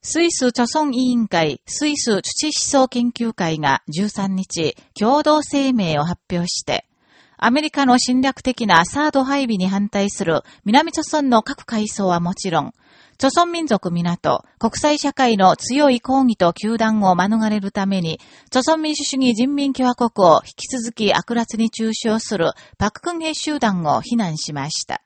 スイス著村委員会、スイス土思想研究会が13日、共同声明を発表して、アメリカの侵略的なサード配備に反対する南朝村の各階層はもちろん、朝村民族港、国際社会の強い抗議と球団を免れるために、朝村民主主義人民共和国を引き続き悪辣に中傷するパククンヘ集団を非難しました。